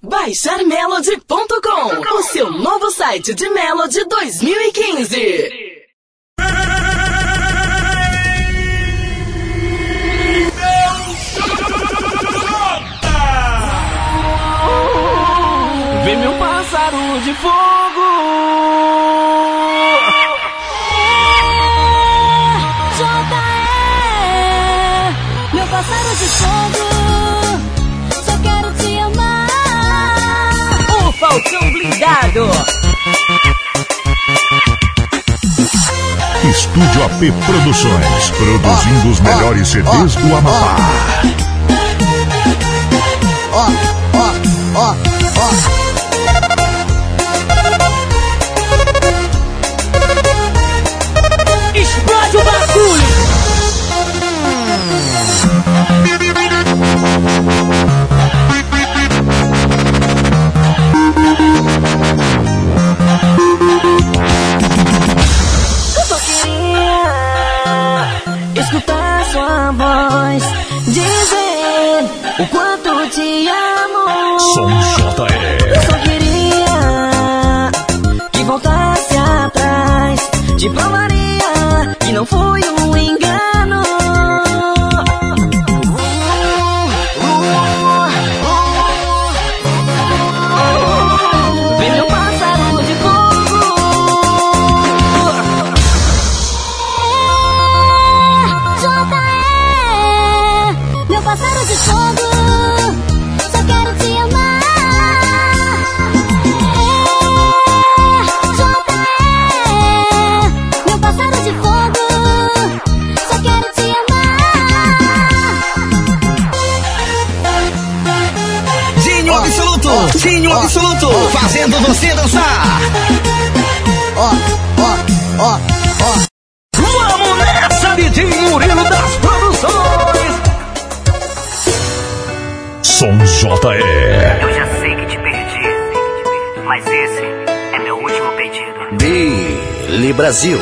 BaixarMelody.com, o seu novo site de Melody 2015. Vem meu pássaro de fogo. Estúdio AP Produções, produzindo os melhores CDs do Amapá. Ó, ó, ó, Te provaria que não foi um engano. Brasil.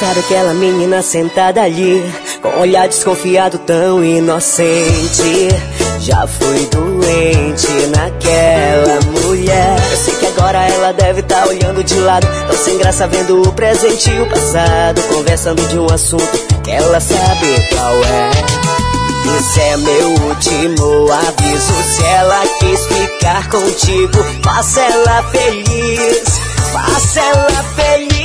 Sabe aquela menina sentada ali, com olhar desconfiado tão inocente? Já fui doente naquela mulher. Eu sei que agora ela deve estar olhando de lado, tão sem graça vendo o presente e o passado, conversando de um assunto que ela sabe qual é. Esse é meu último aviso. Se ela quis ficar contigo, faça ela feliz. Faça ela feliz.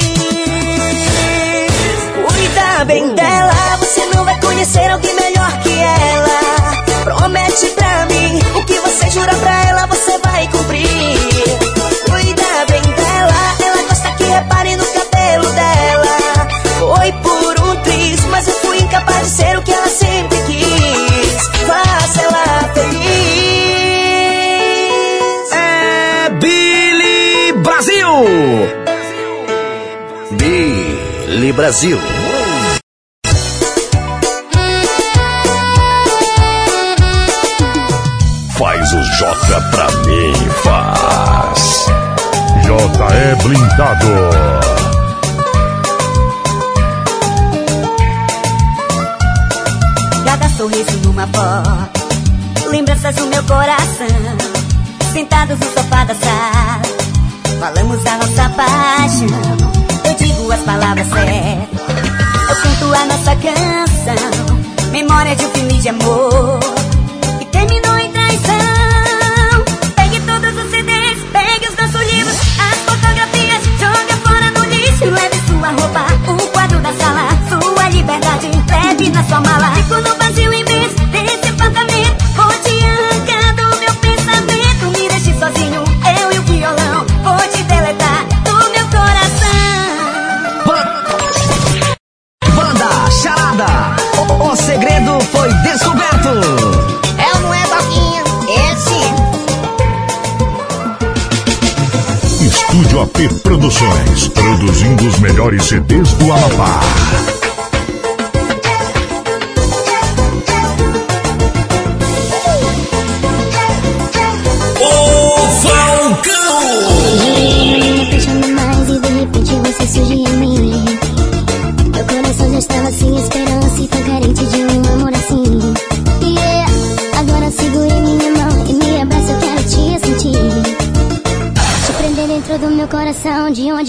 Cuida bem dela, você não vai conhecer alguém melhor que ela. Promete pra mim o que você jura pra ela, você vai cumprir. Billy Brasil. Faz o J pra mim, faz. JE Blindado. Cada sorriso numa foto Lembranças no meu coração Sentados no sofá da sala Falamos da nossa paixão Eu digo as palavras certas. Eu canto a nossa canção. Memória de um filme de amor do Amapá.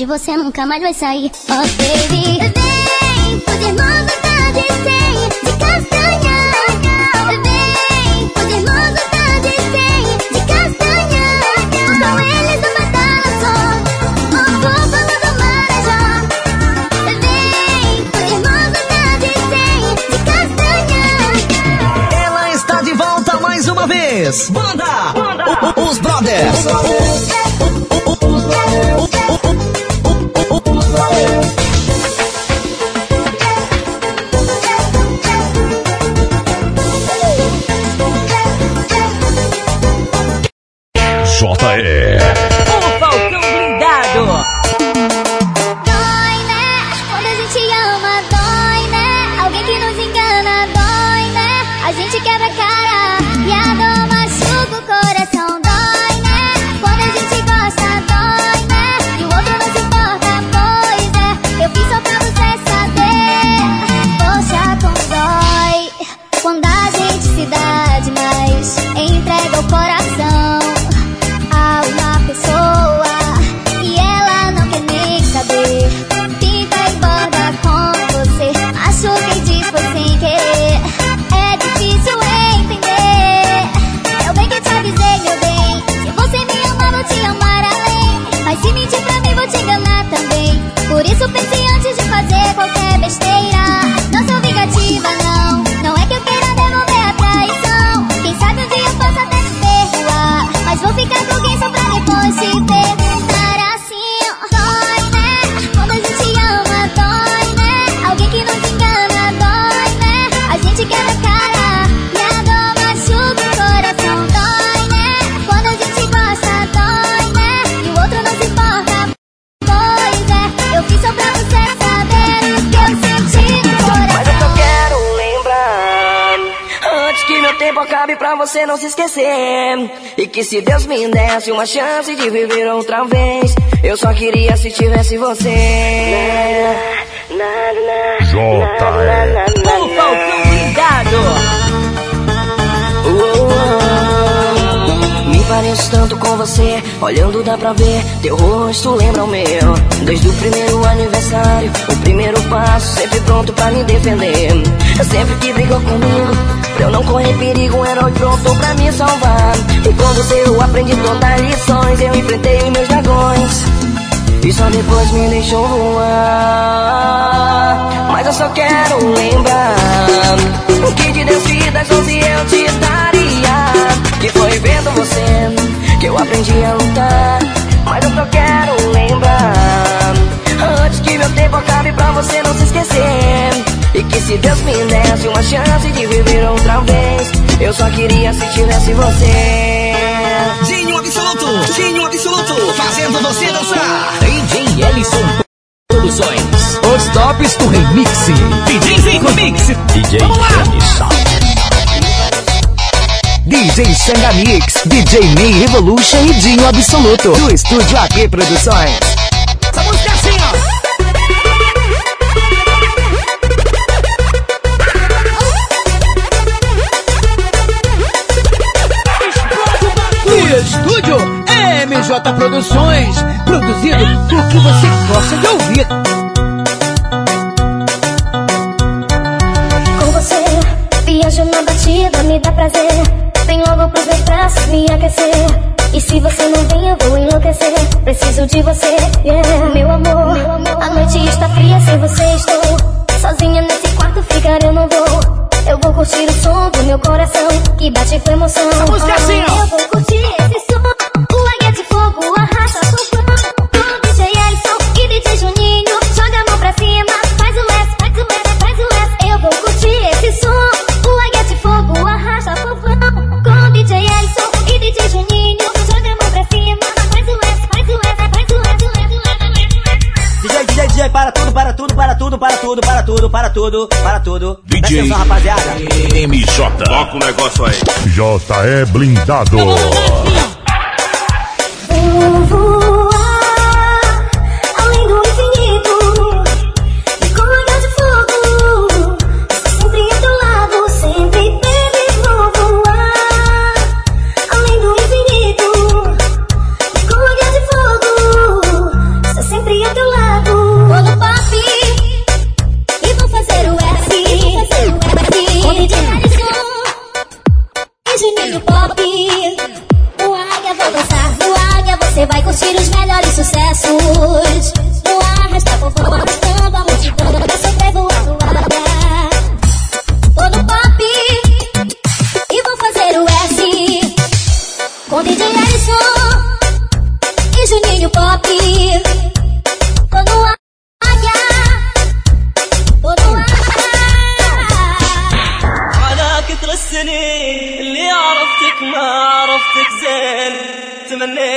Onde você nunca mais vai sair. Oh, baby, vem, os irmãos sem de castanha. Vem, os irmãos sem de castanha. Com eles uma tala só, o povo do Marajó. Vem, os irmãos sem de castanha. Ela está de volta mais uma vez. Banda! O- o- Os Brothers. JE. Vou te enganar também. Por isso pense antes você não se esquecer. E que se Deus me desse uma chance de viver outra vez Eu só queria se tivesse você. JE. O Falcão Blindado. Me pareço tanto com você, olhando dá pra ver Teu rosto lembra o meu. Desde o primeiro aniversário, o primeiro passo Sempre pronto pra me defender. Sempre que brigou comigo, pra eu não correr perigo Um herói pronto pra me salvar. E com você eu aprendi todas as lições Eu enfrentei meus dragões. E só depois me deixou voar. Mas eu só quero lembrar Eu só queria se tivesse você Dinho Absoluto, Dinho Absoluto, fazendo você dançar. DJ Ellison Produções. Os tops do remix. DJ Zinco Mix. DJ Vamos lá. DJ Sanga Mix, DJ Ney Revolution e Dinho Absoluto. Do estúdio AP Produções. Produções. Produzido o que você gosta de ouvir. Com você, viajo na batida, me dá prazer. Vem logo pros meus braços me aquecer. E se você não vem, eu vou enlouquecer. Preciso de você, yeah. meu amor. A noite está fria, sem você estou. Sozinha nesse quarto ficar eu não vou. Eu vou curtir o som do meu coração, que bate com emoção. Essa música é assim, ó. Eu vou curtir tudo, DJ atenção, rapaziada. MJ. Toca o negócio aí. JE Blindado.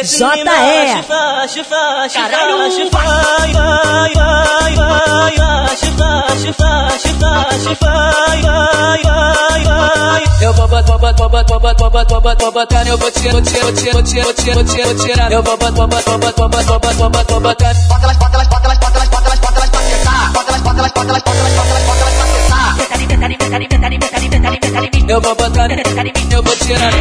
JE. Caralho. Eu vou botar, vou botar, vou botar, vou botar, vou botar, vou botar, eu vou tirar, vou tirar, vou tirar, vou tirar, vou tirar, vou tirar, eu vou botar, vou botar, vou botar, vou botar, vou botar, vou botar. Bota elas, bota elas, bota elas elas bota, elas bota, elas bota, elas bota, elas macetar. Eu vou botando, eu vou tirando.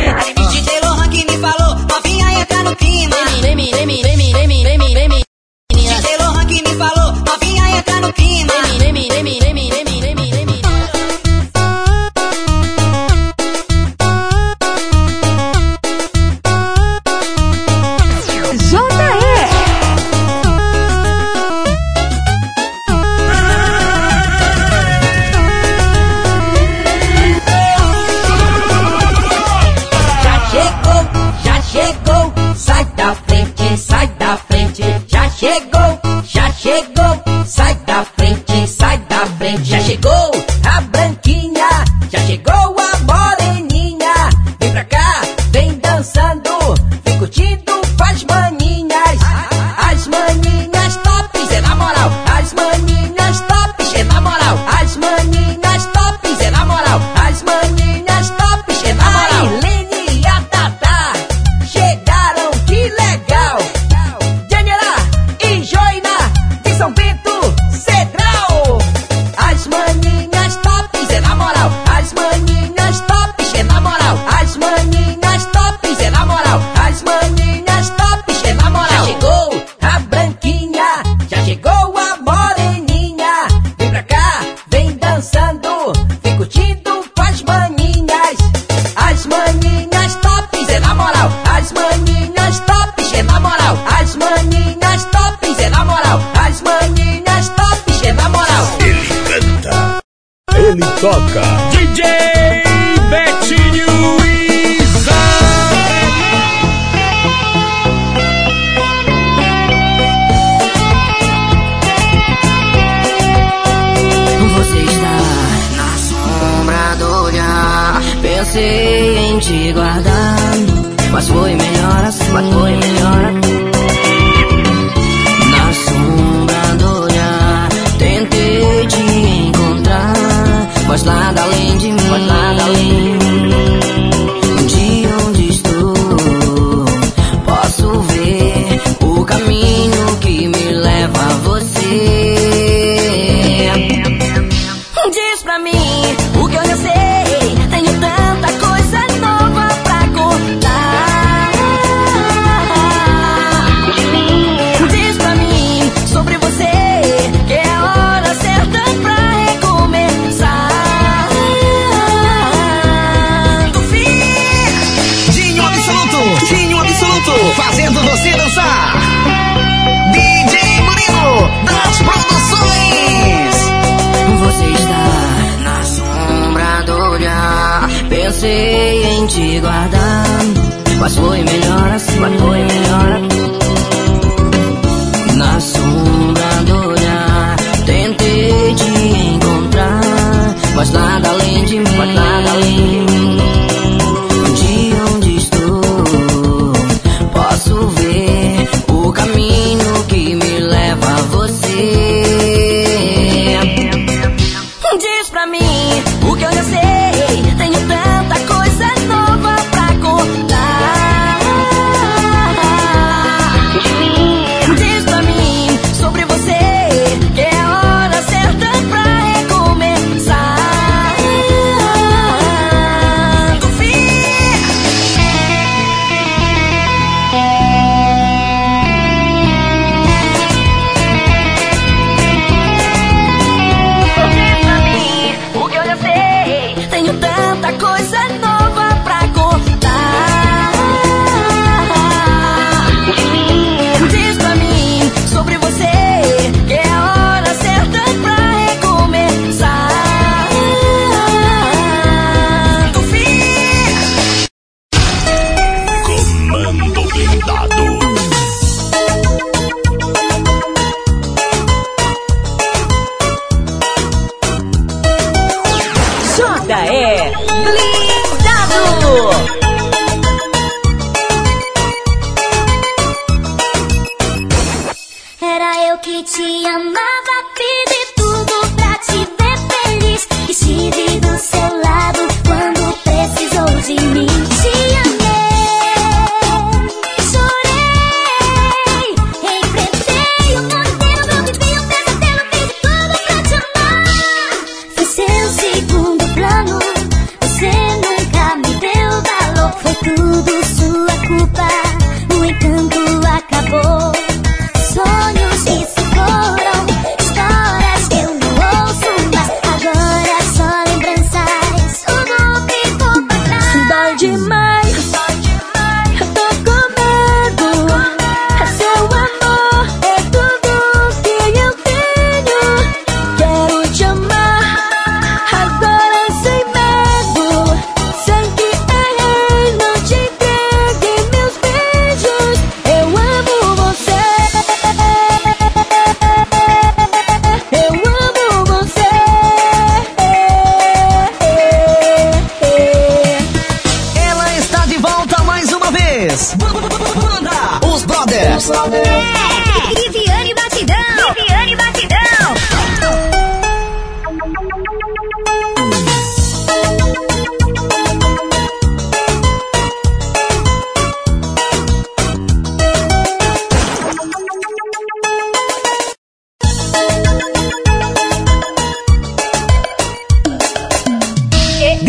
DJ Lohan que me falou, novinha entra no clima. Vem, vem, vem, vem, vem, vem, vem, vem. chegou, já chegou. Sai da frente, sai da frente, já chegou. pra mim.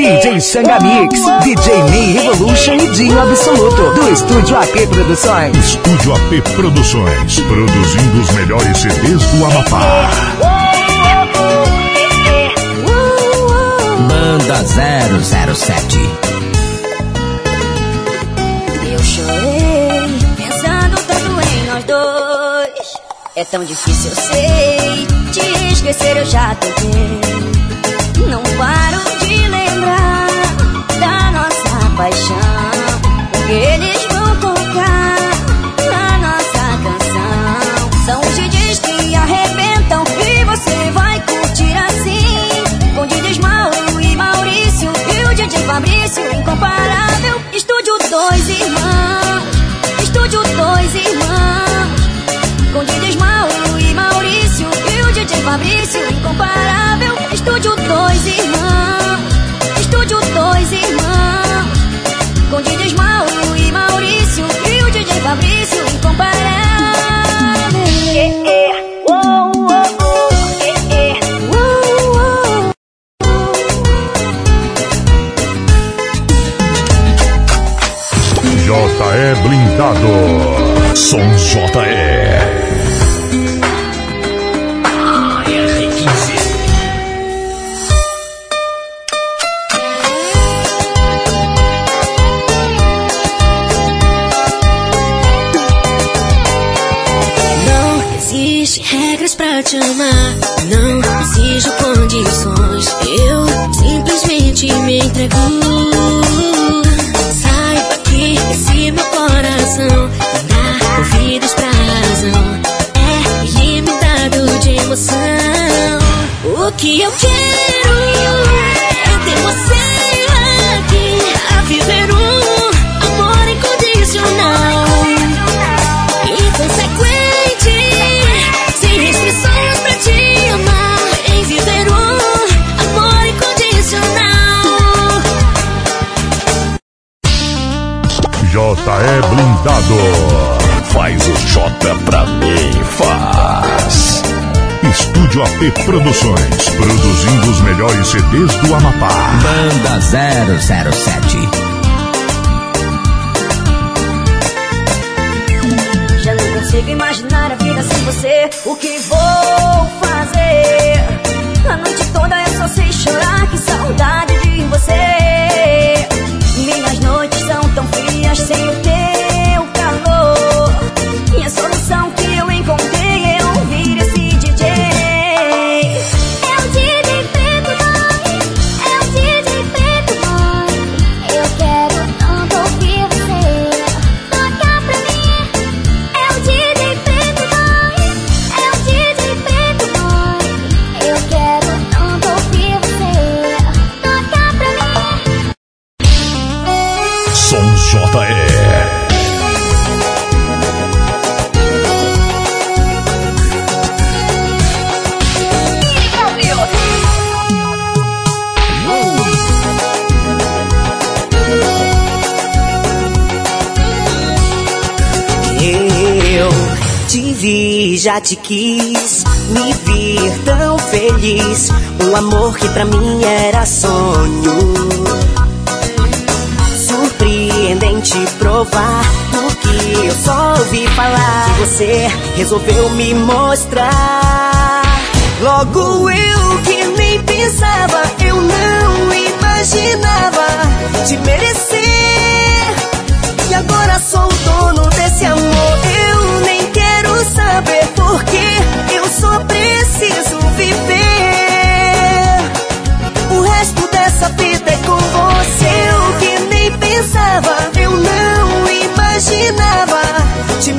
DJ Xanga Mix, DJ Ney Revolution e Dinho Absoluto, do Estúdio AP Produções. Estúdio AP Produções, produzindo os melhores CDs do Amapá. Banda 007 Eu chorei, pensando tanto em nós dois. É tão difícil, eu sei. Te esquecer eu já tentei. Não paro de lembrar da nossa paixão. Porque eles vão colocar na nossa canção. São os DJs que arrebentam e você vai curtir assim. Com DJs Mauro e Maurício e o DJ Fabrício incomparável. Estúdio Dois Irmãos. Estúdio Dois Irmãos. Com DJs Mauro e Maurício e o DJ Fabrício incomparável. Estúdio Dois Irmãos. Com DJs Mauro e Maurício e o DJ Fabrício incomparável. Uou, uou. JE Blindado. Som JE. Te amar. Não exijo condições. Eu simplesmente me entrego. Saiba que esse meu coração dá ouvidos pra razão. É ilimitado de emoção. O que eu quero JE Blindado. Faz o J pra mim, faz. Estúdio AP Produções, produzindo os melhores CDs do Amapá. Banda 007 Já não consigo imaginar a vida sem você. O que vou já te quis, me vir tão feliz. Um amor que pra mim era sonho. Surpreendente provar do que eu só ouvi falar. Que você resolveu me mostrar. Logo eu que nem pensava, eu não imaginava te merecer.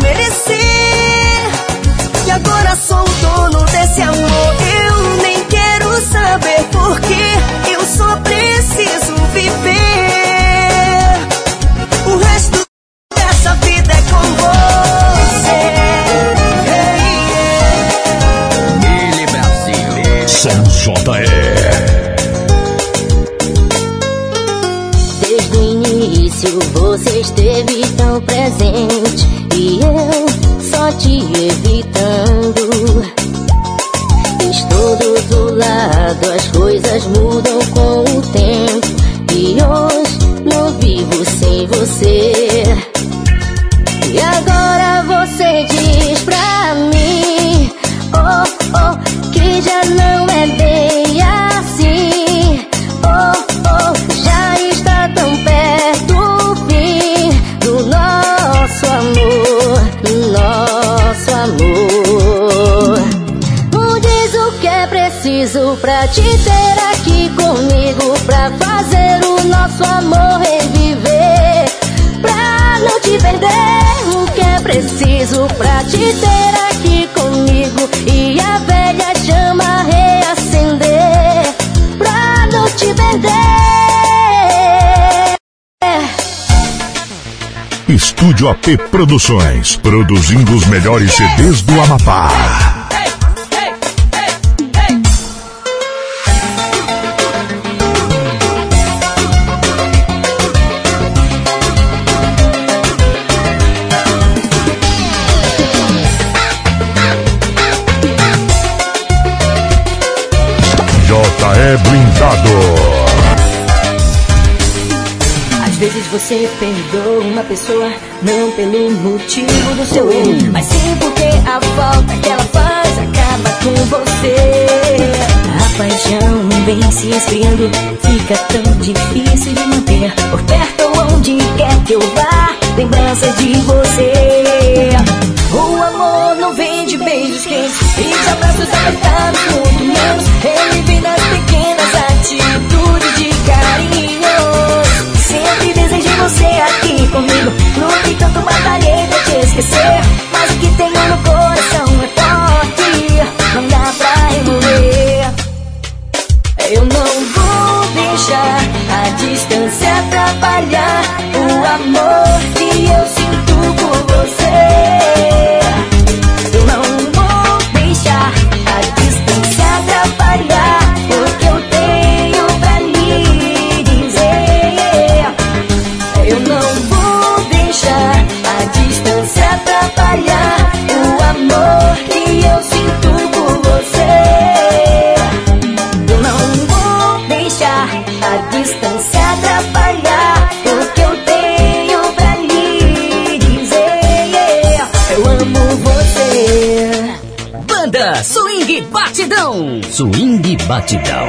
Te merecer. E agora sou o dono desse amor. Eu nem quero saber porque eu só preciso viver. O resto dessa vida é com você. Billy Brasil Som JE. Desde o início você esteve tão presente te evitando. Estou do outro lado, as coisas preciso pra te ter aqui comigo, pra fazer o nosso amor reviver. Pra não te perder, o que é preciso pra te ter aqui comigo e a velha chama reacender. Pra não te perder. Estúdio AP Produções, produzindo os melhores CDs do Amapá. Você perdoa uma pessoa não pelo motivo do seu erro, mas sim porque a falta que ela faz acaba com você. A paixão vem se esfriando, fica tão difícil de manter. Por perto ou onde quer que eu vá, lembranças de você. Batidão.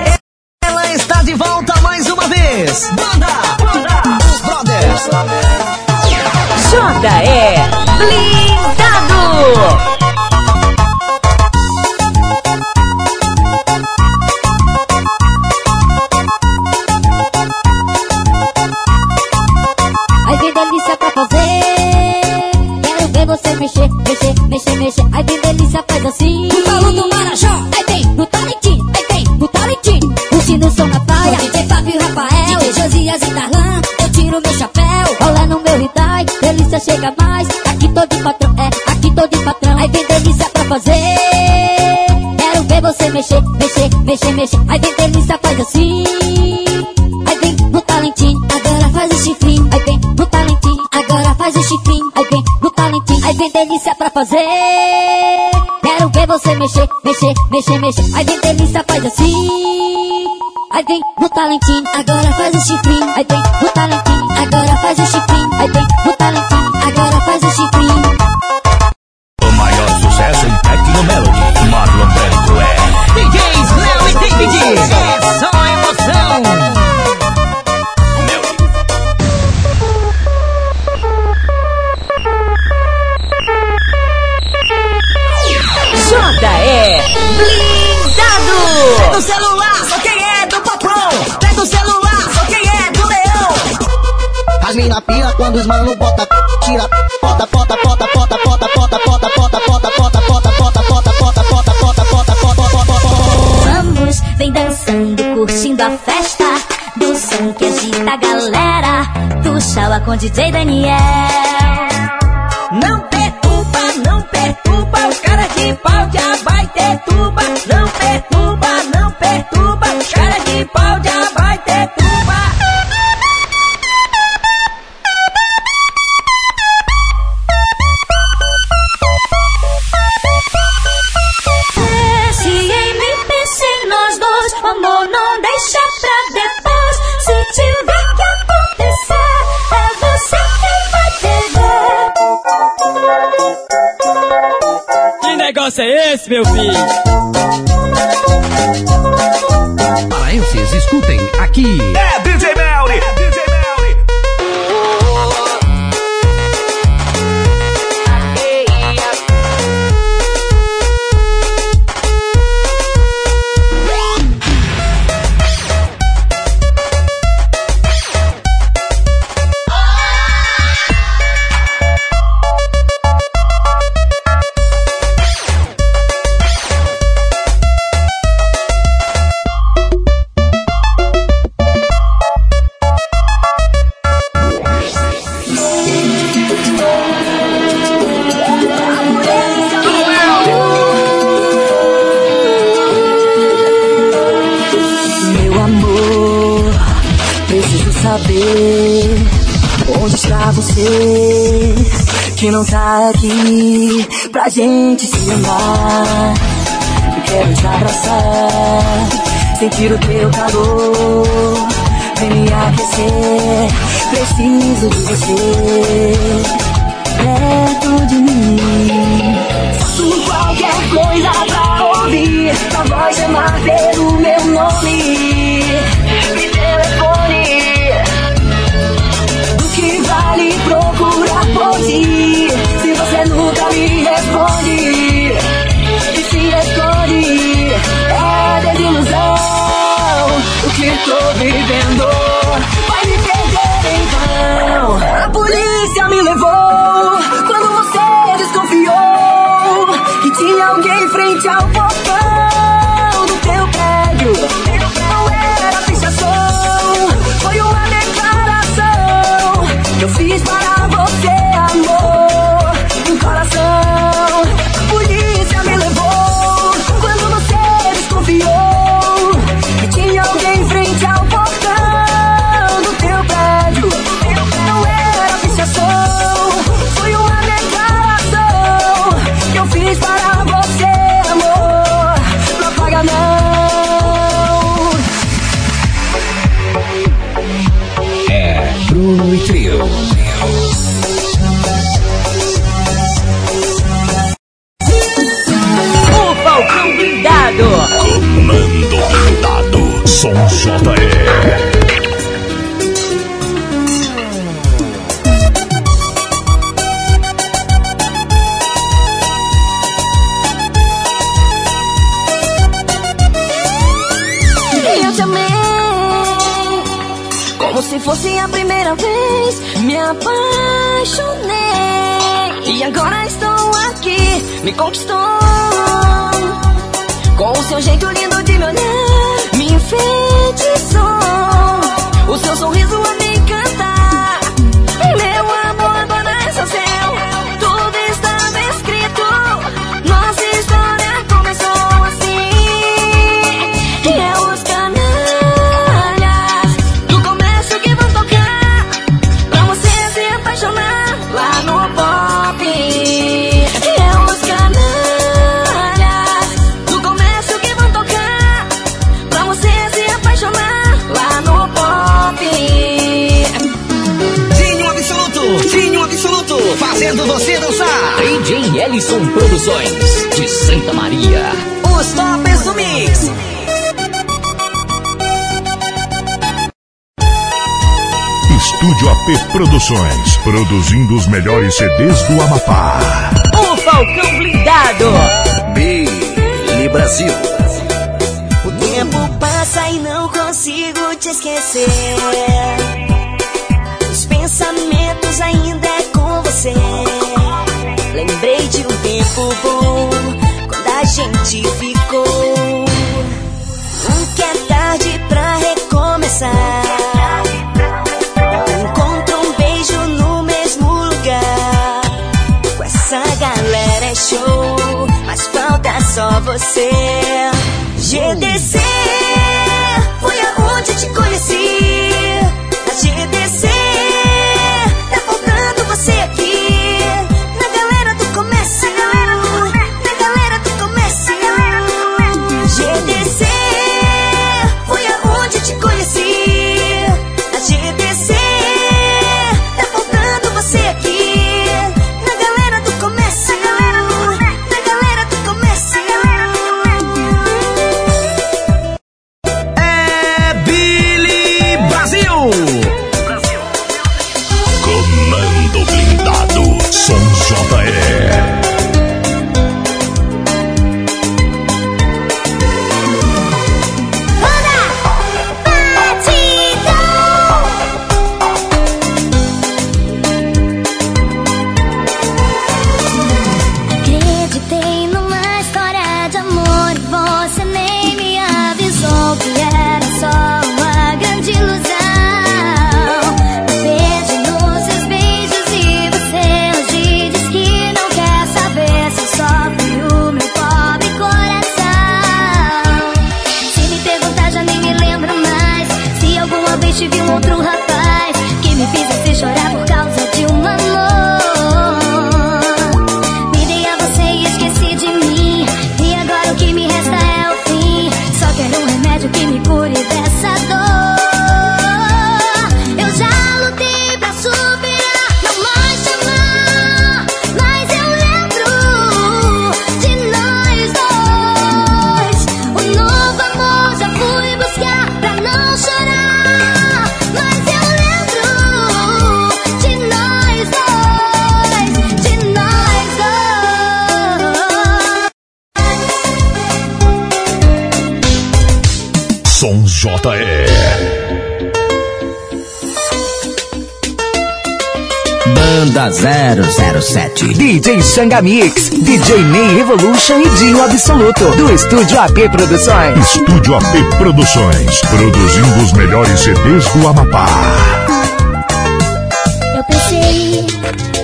Ela está de volta mais uma vez. Banda, banda, os brothers. J.E. Blindado. Ai que delícia pra fazer Quero ver você mexer, mexer, mexer, mexer Ai que delícia faz assim No balão do Marajó Olha no meu Hyundai Delícia chega mais Aqui tô de patrão, é, aqui tô de patrão Ai vem delícia pra fazer Quero ver você mexer, mexer, mexer, mexer Ai vem delícia faz assim Aí vem no talentinho, agora faz o chifrinho. Aí vem no talentinho, agora faz o chifrinho. Aí vem no talentinho, aí vem delícia pra fazer. Quero ver você mexer, mexer, mexer, mexer. Aí vem delícia, faz assim. Aí vem no talentinho, agora faz o chifrinho. Aí vem no talentinho, faz o chifrinho. Aí vem mina pira quando os mano bota, tira, bota, bota, bota, bota, bota, bota, bota, bota, bota, bota, bota, bota, bota, bota, bota, bota, bota, bota, bota, Vamos, vem dançando, curtindo a festa do som que agita a galera do Shawa com DJ Daniel. Não perturba, não perturba, os caras de pau sentir o teu calor. Vem me aquecer, preciso de você. Perto de mim. Faço qualquer coisa pra ouvir. Pra Produções, produzindo os melhores CDs do Amapá. O Falcão Blindado. Big Brasil. O tempo passa e não consigo te esquecer. Os pensamentos ainda é com você. Lembrei de um tempo bom, quando a gente ficou. Nunca é tarde pra recomeçar. só você. 007. DJ Xanga Mix, DJ Ney Evolution e Dio Absoluto, do Estúdio AP Produções. Estúdio AP Produções, produzindo os melhores CDs do Amapá. Eu pensei,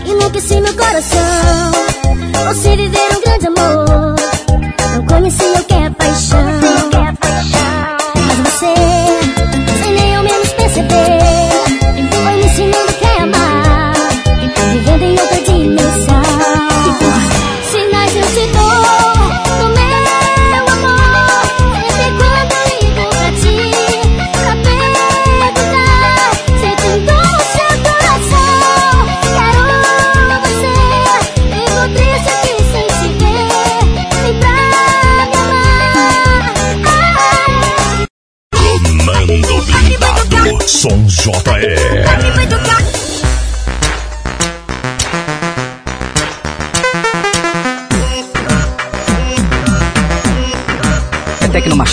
enlouqueci meu coração, você viver um grande amor. Não conhecia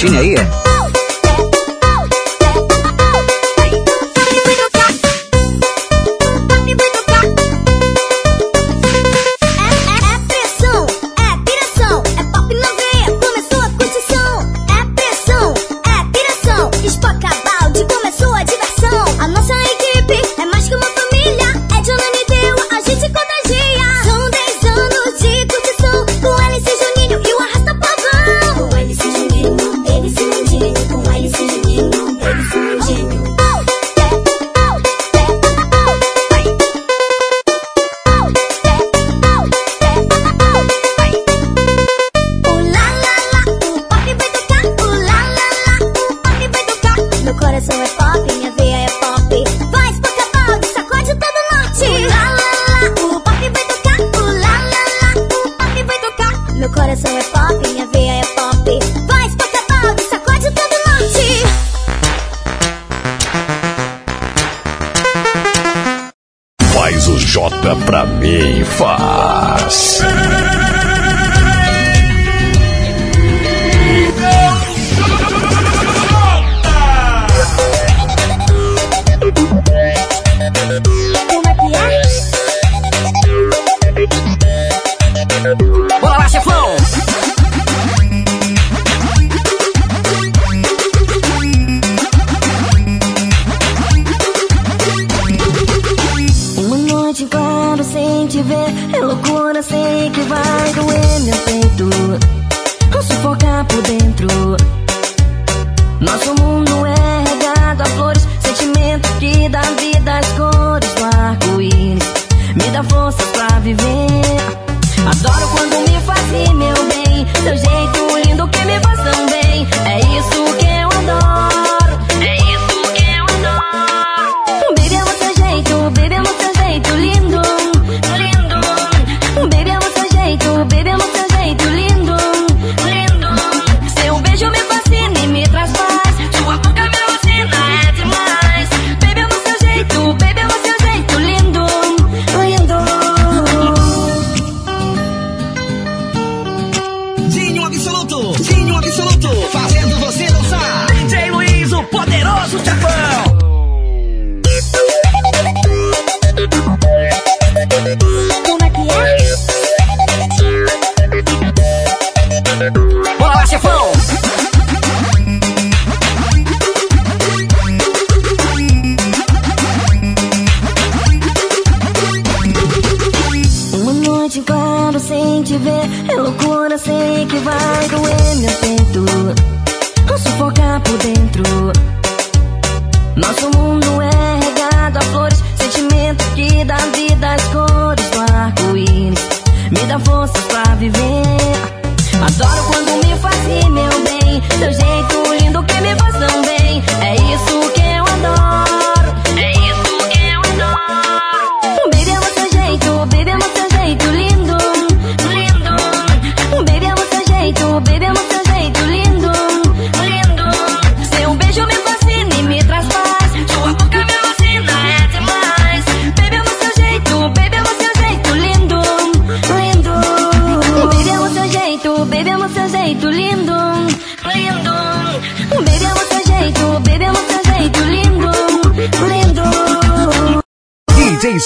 caixinha aí? so much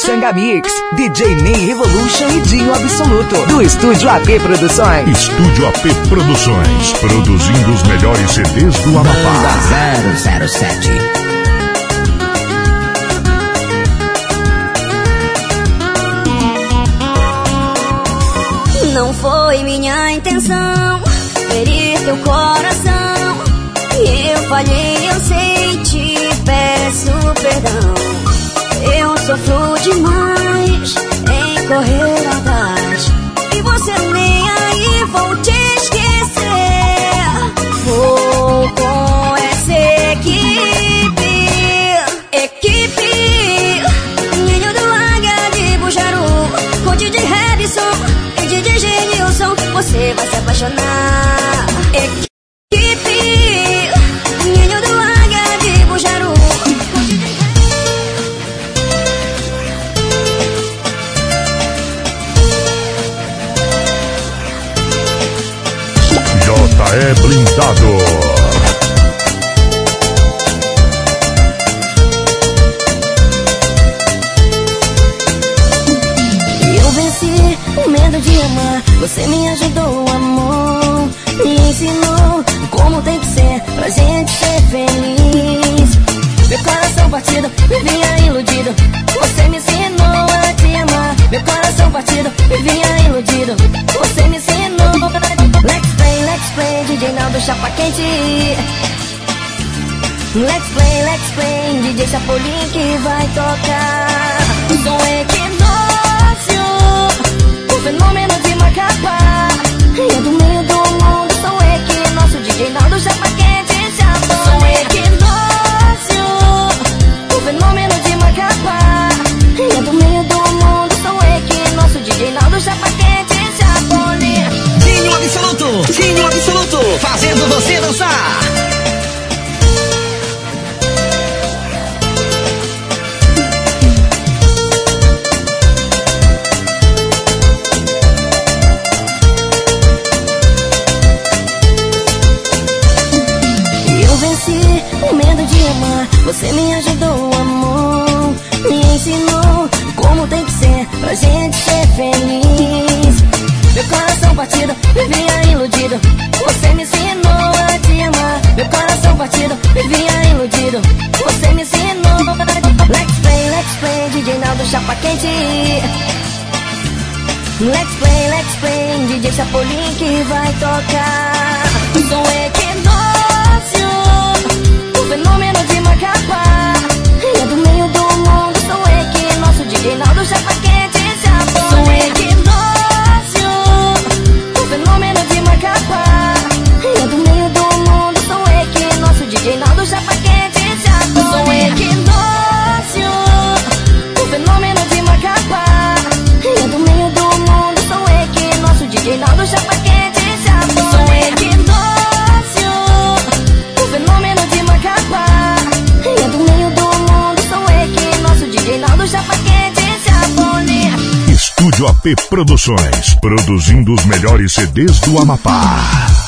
Pixanga Mix, DJ Ney Revolution e Dinho Absoluto, do Estúdio AP Produções. Estúdio AP Produções, produzindo os melhores CDs do Amapá. Banda 007. Não foi minha intenção ferir teu coração. Eu falhei, eu sei, te peço perdão. Eu sofro demais em correr atrás. E você nem aí vou te esquecer. Vou com essa equipe. Equipe. Ninho do Águia é de Bujaru. Com de Harrison e de Genilson. Você vai se apaixonar. podcast. Produções, produzindo os melhores CDs do Amapá.